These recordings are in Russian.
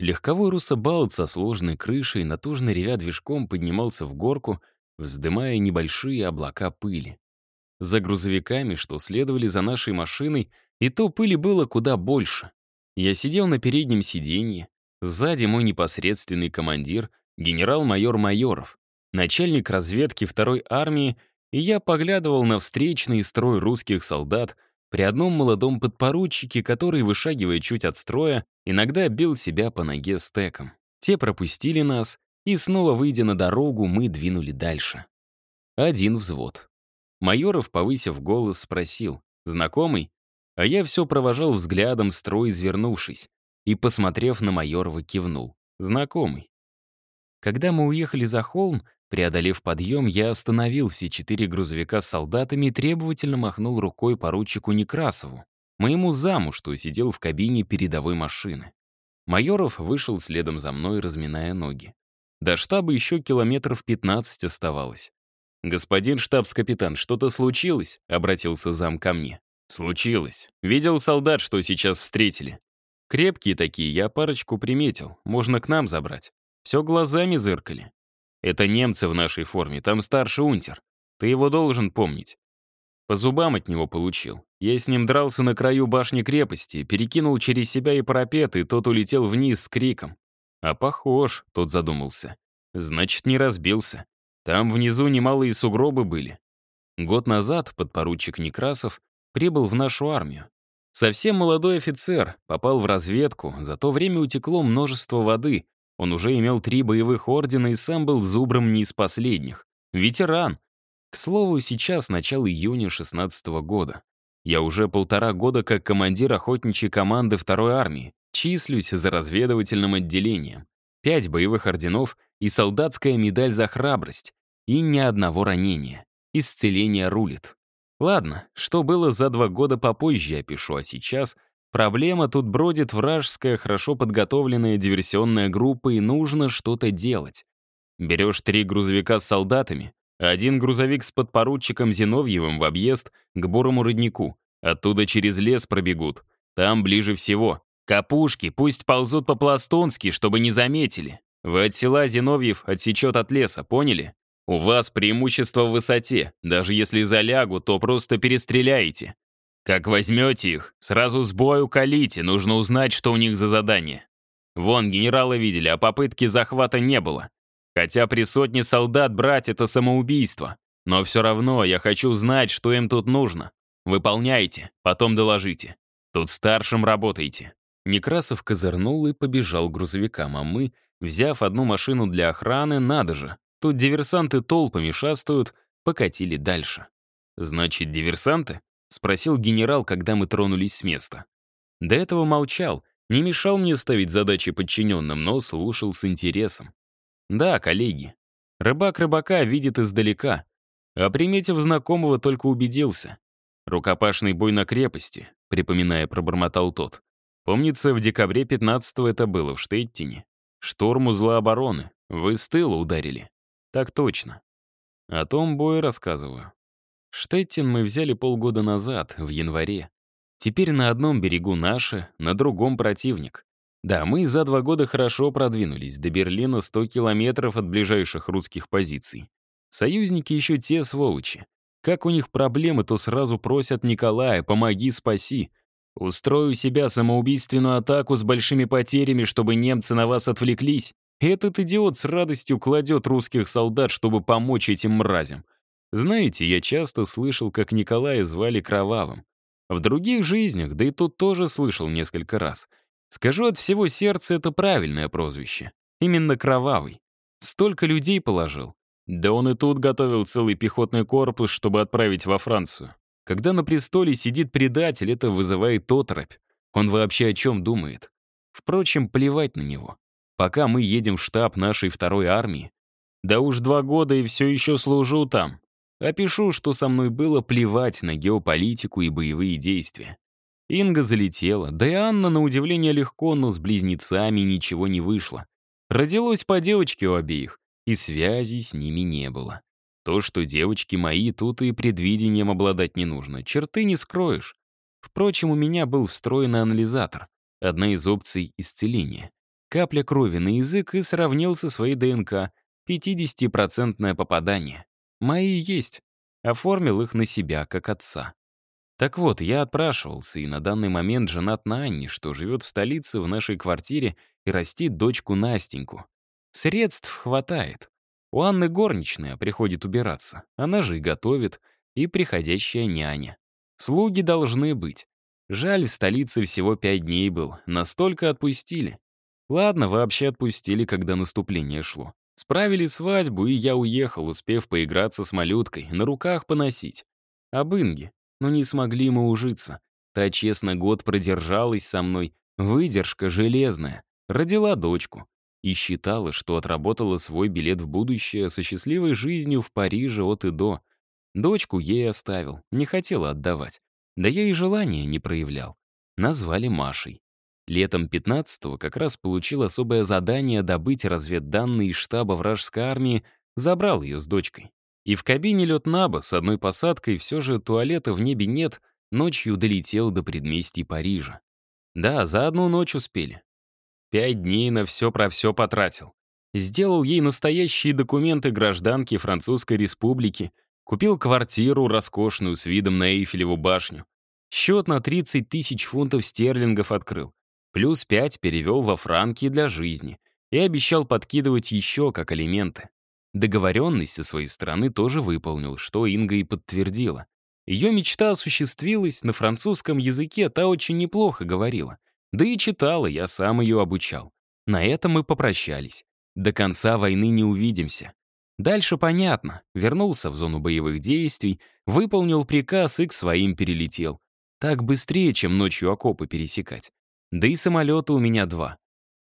Легковой русабалт со сложной крышей, натужно ревя движком, поднимался в горку, вздымая небольшие облака пыли. За грузовиками, что следовали за нашей машиной, и то пыли было куда больше. Я сидел на переднем сиденье, сзади мой непосредственный командир, генерал-майор Майоров, начальник разведки второй армии, и я поглядывал на встречный строй русских солдат при одном молодом подпоручике, который, вышагивая чуть от строя, иногда бил себя по ноге стеком. Те пропустили нас, и снова, выйдя на дорогу, мы двинули дальше. Один взвод. Майоров, повысив голос, спросил, «Знакомый?» А я все провожал взглядом, строй извернувшись, и, посмотрев на Майорова, кивнул. «Знакомый». Когда мы уехали за холм, преодолев подъем, я остановил все четыре грузовика с солдатами и требовательно махнул рукой поручику Некрасову, моему заму, что сидел в кабине передовой машины. Майоров вышел следом за мной, разминая ноги. До штаба еще километров 15 оставалось. «Господин штабс-капитан, что-то случилось?» — обратился зам ко мне. «Случилось. Видел солдат, что сейчас встретили. Крепкие такие, я парочку приметил. Можно к нам забрать. Все глазами зыркали. Это немцы в нашей форме, там старший унтер. Ты его должен помнить. По зубам от него получил. Я с ним дрался на краю башни крепости, перекинул через себя и парапет, и тот улетел вниз с криком. А похож, тот задумался. Значит, не разбился. Там внизу немалые сугробы были. Год назад подпоручик Некрасов прибыл в нашу армию. Совсем молодой офицер, попал в разведку, за то время утекло множество воды. Он уже имел три боевых ордена и сам был зубром не из последних. Ветеран. К слову, сейчас начало июня 16 -го года. Я уже полтора года как командир охотничьей команды второй армии, числюсь за разведывательным отделением. Пять боевых орденов и солдатская медаль за храбрость. И ни одного ранения. Исцеление рулит. Ладно, что было за два года попозже, я пишу, а сейчас проблема тут бродит вражеская, хорошо подготовленная диверсионная группа, и нужно что-то делать. Берешь три грузовика с солдатами, один грузовик с подпоручиком Зиновьевым в объезд к Бурому роднику. Оттуда через лес пробегут. Там ближе всего. Капушки пусть ползут по-пластунски, чтобы не заметили. Вы от села Зиновьев отсечет от леса, поняли? У вас преимущество в высоте. Даже если залягу, то просто перестреляете. Как возьмете их, сразу с бою калите, нужно узнать, что у них за задание. Вон, генерала видели, а попытки захвата не было. Хотя при сотне солдат брать это самоубийство. Но все равно я хочу знать, что им тут нужно. Выполняйте, потом доложите. Тут старшим работайте. Некрасов козырнул и побежал к грузовикам, а мы, взяв одну машину для охраны, надо же, Тут диверсанты толпами шастают, покатили дальше. «Значит, диверсанты?» — спросил генерал, когда мы тронулись с места. До этого молчал, не мешал мне ставить задачи подчиненным, но слушал с интересом. «Да, коллеги. Рыбак рыбака видит издалека. А приметив знакомого, только убедился. Рукопашный бой на крепости», — припоминая, пробормотал тот. «Помнится, в декабре 15-го это было, в Штеттине. Шторм узла обороны. Вы с тыла ударили. Так точно. О том бое рассказываю. Штеттин мы взяли полгода назад, в январе. Теперь на одном берегу наши, на другом противник. Да, мы за два года хорошо продвинулись, до Берлина 100 километров от ближайших русских позиций. Союзники еще те сволочи. Как у них проблемы, то сразу просят Николая, помоги, спаси. Устрою себя самоубийственную атаку с большими потерями, чтобы немцы на вас отвлеклись. Этот идиот с радостью кладет русских солдат, чтобы помочь этим мразям. Знаете, я часто слышал, как Николая звали Кровавым. В других жизнях, да и тут тоже слышал несколько раз. Скажу от всего сердца, это правильное прозвище. Именно Кровавый. Столько людей положил. Да он и тут готовил целый пехотный корпус, чтобы отправить во Францию. Когда на престоле сидит предатель, это вызывает оторопь. Он вообще о чем думает? Впрочем, плевать на него пока мы едем в штаб нашей второй армии. Да уж два года и все еще служу там. Опишу, что со мной было плевать на геополитику и боевые действия. Инга залетела, да и Анна, на удивление, легко, но с близнецами ничего не вышло. Родилось по девочке у обеих, и связи с ними не было. То, что девочки мои, тут и предвидением обладать не нужно, черты не скроешь. Впрочем, у меня был встроенный анализатор, одна из опций исцеления. Капля крови на язык и сравнил со своей ДНК. 50-процентное попадание. Мои есть. Оформил их на себя, как отца. Так вот, я отпрашивался, и на данный момент женат на Анне, что живет в столице в нашей квартире и растит дочку Настеньку. Средств хватает. У Анны горничная приходит убираться. Она же и готовит, и приходящая няня. Слуги должны быть. Жаль, в столице всего пять дней был. Настолько отпустили. Ладно, вообще отпустили, когда наступление шло. Справили свадьбу, и я уехал, успев поиграться с малюткой, на руках поносить. Об Инге. Но не смогли мы ужиться. Та, честно, год продержалась со мной. Выдержка железная. Родила дочку. И считала, что отработала свой билет в будущее со счастливой жизнью в Париже от и до. Дочку ей оставил, не хотела отдавать. Да я и желания не проявлял. Назвали Машей. Летом 15-го как раз получил особое задание добыть разведданные штаба вражеской армии, забрал ее с дочкой. И в кабине летнаба с одной посадкой все же туалета в небе нет, ночью долетел до предместий Парижа. Да, за одну ночь успели. Пять дней на все про все потратил. Сделал ей настоящие документы гражданки Французской Республики, купил квартиру роскошную с видом на Эйфелеву башню. Счет на 30 тысяч фунтов стерлингов открыл. Плюс 5 перевел во франки для жизни. И обещал подкидывать еще как алименты. Договоренность со своей стороны тоже выполнил, что Инга и подтвердила. Ее мечта осуществилась, на французском языке та очень неплохо говорила. Да и читала, я сам ее обучал. На этом мы попрощались. До конца войны не увидимся. Дальше понятно. Вернулся в зону боевых действий, выполнил приказ и к своим перелетел. Так быстрее, чем ночью окопы пересекать. Да и самолеты у меня два.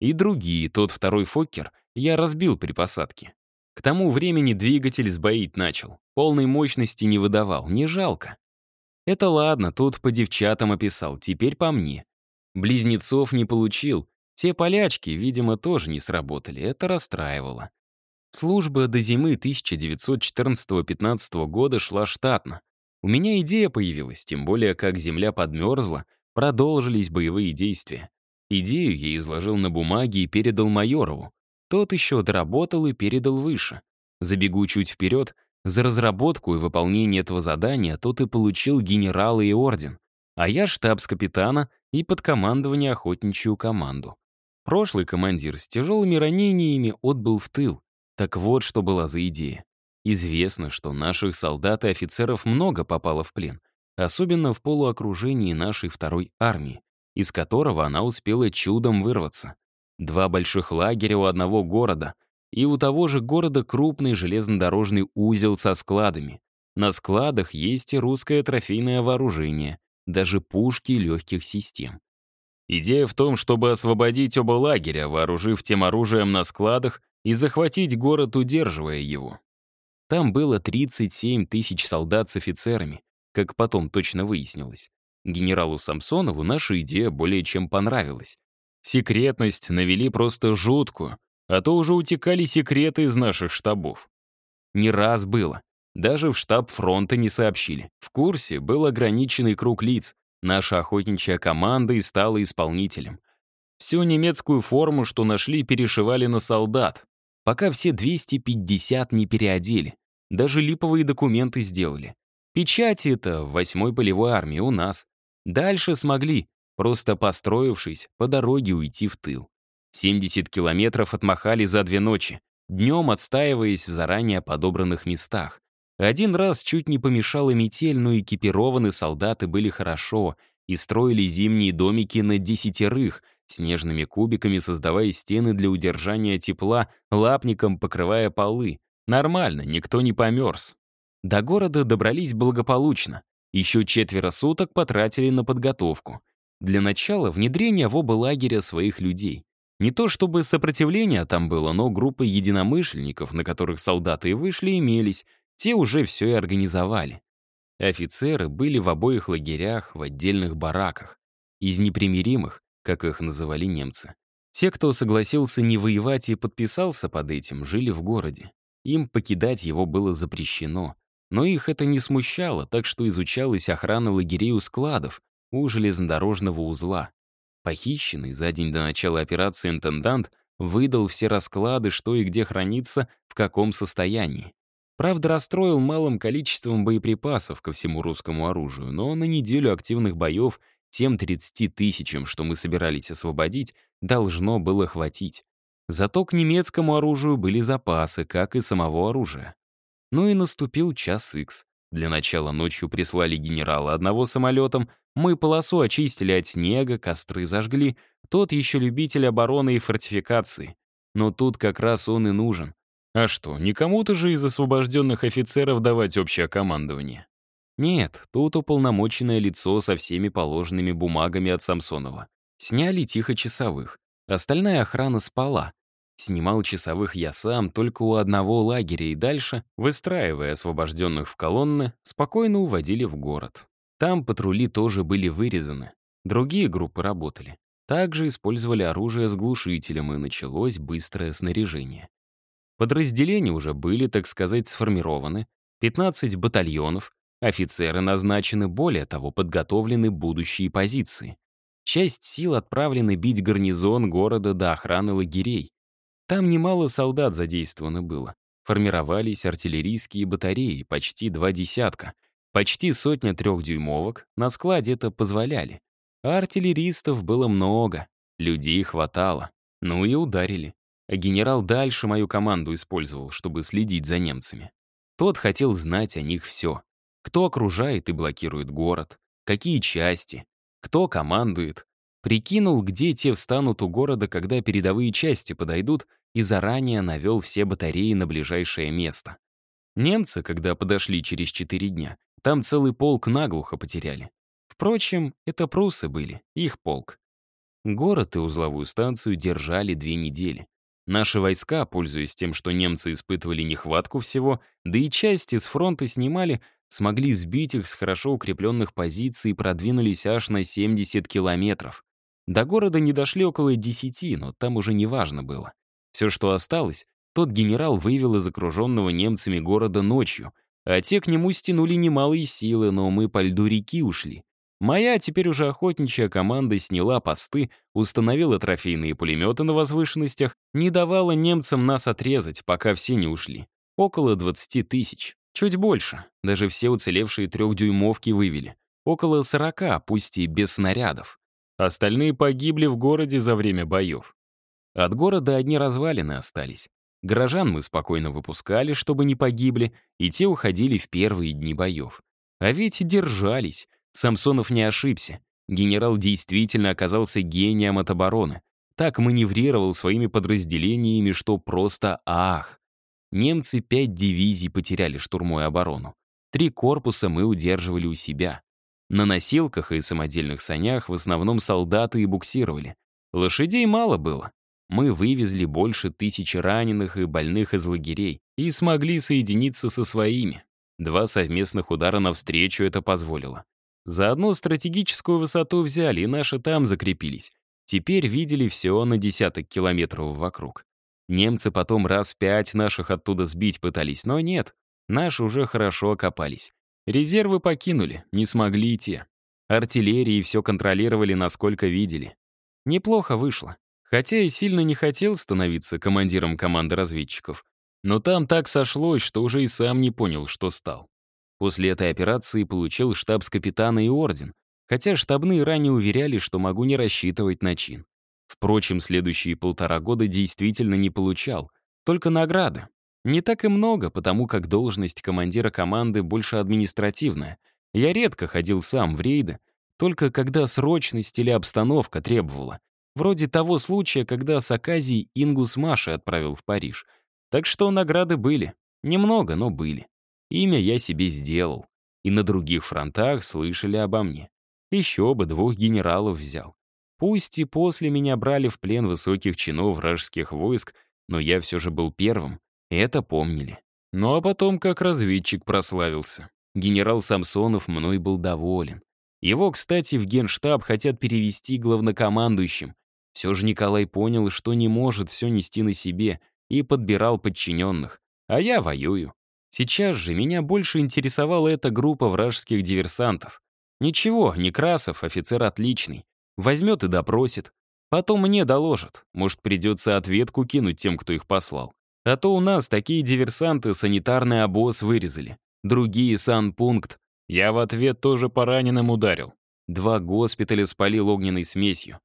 И другие, тот второй Фоккер, я разбил при посадке. К тому времени двигатель сбоить начал. Полной мощности не выдавал, не жалко. Это ладно, тут по девчатам описал, теперь по мне. Близнецов не получил. Те полячки, видимо, тоже не сработали, это расстраивало. Служба до зимы 1914-15 года шла штатно. У меня идея появилась, тем более как земля подмерзла, продолжились боевые действия. Идею я изложил на бумаге и передал Майорову. Тот еще доработал и передал выше. Забегу чуть вперед, за разработку и выполнение этого задания тот и получил генерала и орден, а я штабс-капитана и под командование охотничью команду. Прошлый командир с тяжелыми ранениями отбыл в тыл. Так вот, что была за идея. Известно, что наших солдат и офицеров много попало в плен, особенно в полуокружении нашей второй армии, из которого она успела чудом вырваться. Два больших лагеря у одного города, и у того же города крупный железнодорожный узел со складами. На складах есть и русское трофейное вооружение, даже пушки легких систем. Идея в том, чтобы освободить оба лагеря, вооружив тем оружием на складах и захватить город, удерживая его. Там было 37 тысяч солдат с офицерами, как потом точно выяснилось. Генералу Самсонову наша идея более чем понравилась. Секретность навели просто жуткую, а то уже утекали секреты из наших штабов. Не раз было. Даже в штаб фронта не сообщили. В курсе был ограниченный круг лиц. Наша охотничья команда и стала исполнителем. Всю немецкую форму, что нашли, перешивали на солдат. Пока все 250 не переодели. Даже липовые документы сделали. Печати это в 8-й полевой армии у нас. Дальше смогли, просто построившись, по дороге уйти в тыл. 70 километров отмахали за две ночи, днем отстаиваясь в заранее подобранных местах. Один раз чуть не помешала метель, но экипированы солдаты были хорошо и строили зимние домики на десятерых, снежными кубиками создавая стены для удержания тепла, лапником покрывая полы. Нормально, никто не померз. До города добрались благополучно. Еще четверо суток потратили на подготовку. Для начала внедрение в оба лагеря своих людей. Не то чтобы сопротивление там было, но группы единомышленников, на которых солдаты и вышли, имелись, те уже все и организовали. Офицеры были в обоих лагерях, в отдельных бараках. Из непримиримых, как их называли немцы. Те, кто согласился не воевать и подписался под этим, жили в городе. Им покидать его было запрещено. Но их это не смущало, так что изучалась охрана лагерей у складов, у железнодорожного узла. Похищенный за день до начала операции интендант выдал все расклады, что и где хранится, в каком состоянии. Правда, расстроил малым количеством боеприпасов ко всему русскому оружию, но на неделю активных боев тем 30 тысячам, что мы собирались освободить, должно было хватить. Зато к немецкому оружию были запасы, как и самого оружия. Ну и наступил час икс. Для начала ночью прислали генерала одного самолетом, мы полосу очистили от снега, костры зажгли, тот еще любитель обороны и фортификации. Но тут как раз он и нужен. А что, не кому-то же из освобожденных офицеров давать общее командование? Нет, тут уполномоченное лицо со всеми положенными бумагами от Самсонова. Сняли тихо часовых. Остальная охрана спала. Снимал часовых я сам только у одного лагеря и дальше, выстраивая освобожденных в колонны, спокойно уводили в город. Там патрули тоже были вырезаны. Другие группы работали. Также использовали оружие с глушителем, и началось быстрое снаряжение. Подразделения уже были, так сказать, сформированы, 15 батальонов, офицеры назначены, более того, подготовлены будущие позиции. Часть сил отправлены бить гарнизон города до охраны лагерей. Там немало солдат задействовано было. Формировались артиллерийские батареи, почти два десятка. Почти сотня трехдюймовок, на складе это позволяли. А артиллеристов было много, людей хватало. Ну и ударили генерал дальше мою команду использовал, чтобы следить за немцами. Тот хотел знать о них все. Кто окружает и блокирует город, какие части, кто командует. Прикинул, где те встанут у города, когда передовые части подойдут, и заранее навел все батареи на ближайшее место. Немцы, когда подошли через четыре дня, там целый полк наглухо потеряли. Впрочем, это прусы были, их полк. Город и узловую станцию держали две недели. Наши войска, пользуясь тем, что немцы испытывали нехватку всего, да и части с фронта снимали, смогли сбить их с хорошо укрепленных позиций и продвинулись аж на 70 километров. До города не дошли около 10, но там уже не важно было. Все, что осталось, тот генерал вывел из окруженного немцами города ночью, а те к нему стянули немалые силы, но мы по льду реки ушли. Моя теперь уже охотничья команда сняла посты, установила трофейные пулеметы на возвышенностях, не давала немцам нас отрезать, пока все не ушли. Около 20 тысяч. Чуть больше. Даже все уцелевшие трехдюймовки вывели. Около 40, пусть и без снарядов. Остальные погибли в городе за время боев. От города одни развалины остались. Горожан мы спокойно выпускали, чтобы не погибли, и те уходили в первые дни боев. А ведь держались. Самсонов не ошибся. Генерал действительно оказался гением от обороны. Так маневрировал своими подразделениями, что просто ах. Немцы пять дивизий потеряли штурмой оборону. Три корпуса мы удерживали у себя. На носилках и самодельных санях в основном солдаты и буксировали. Лошадей мало было. Мы вывезли больше тысячи раненых и больных из лагерей и смогли соединиться со своими. Два совместных удара навстречу это позволило. Заодно стратегическую высоту взяли, и наши там закрепились. Теперь видели все на десяток километров вокруг. Немцы потом раз пять наших оттуда сбить пытались, но нет, наши уже хорошо окопались. Резервы покинули, не смогли и те. Артиллерии все контролировали, насколько видели. Неплохо вышло. Хотя и сильно не хотел становиться командиром команды разведчиков. Но там так сошлось, что уже и сам не понял, что стал. После этой операции получил штабс-капитана и орден, хотя штабные ранее уверяли, что могу не рассчитывать на чин. Впрочем, следующие полтора года действительно не получал, только награды. Не так и много, потому как должность командира команды больше административная. Я редко ходил сам в рейды, только когда срочность или обстановка требовала. Вроде того случая, когда с Аказией Ингус Маши отправил в Париж. Так что награды были. Немного, но были. Имя я себе сделал. И на других фронтах слышали обо мне. Еще бы двух генералов взял. Пусть и после меня брали в плен высоких чинов вражеских войск, но я все же был первым, и это помнили. Ну а потом как разведчик прославился. Генерал Самсонов мной был доволен. Его, кстати, в генштаб хотят перевести главнокомандующим. Все же Николай понял, что не может все нести на себе, и подбирал подчиненных. А я воюю. Сейчас же меня больше интересовала эта группа вражеских диверсантов. Ничего, Некрасов, офицер отличный. Возьмет и допросит. Потом мне доложат. Может, придется ответку кинуть тем, кто их послал. А то у нас такие диверсанты санитарный обоз вырезали. Другие — санпункт. Я в ответ тоже по раненым ударил. Два госпиталя спалил огненной смесью.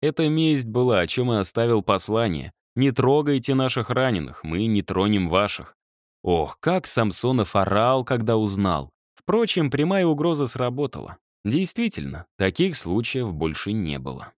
Это месть была, о чем и оставил послание. Не трогайте наших раненых, мы не тронем ваших. Ох, как Самсонов орал, когда узнал. Впрочем, прямая угроза сработала. Действительно, таких случаев больше не было.